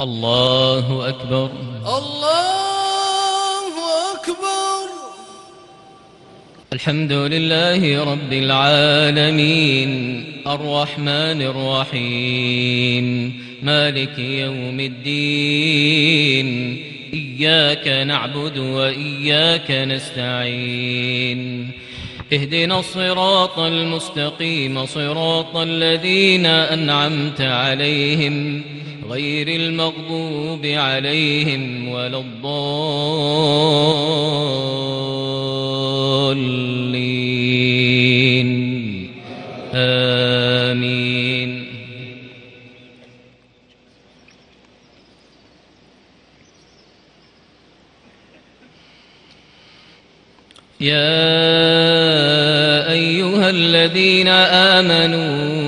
الله أكبر الله أكبر الحمد لله رب العالمين الرحمن الرحيم مالك يوم الدين إياك نعبد وإياك نستعين اهدنا الصراط المستقيم صراط الذين أنعمت عليهم غير المغضوب عليهم ولا الضالين. آمين. يا أيها الذين آمنوا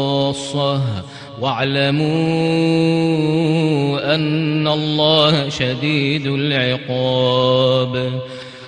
خاصة واعلموا أن الله شديد العقاب.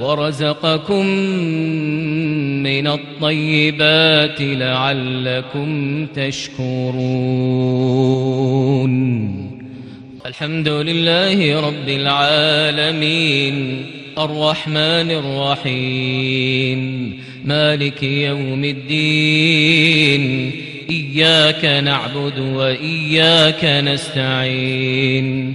ورزقكم من الطيبات لعلكم تشكرون. الحمد لله رب العالمين. الرحمن الرحيم. مالك يوم الدين. إياك نعبد وإياك نستعين.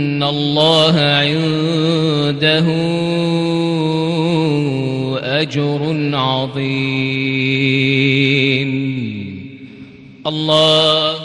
الله عنده أجر عظيم. الله